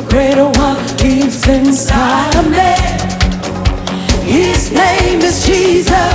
The greater one lives inside of me. His name is Jesus.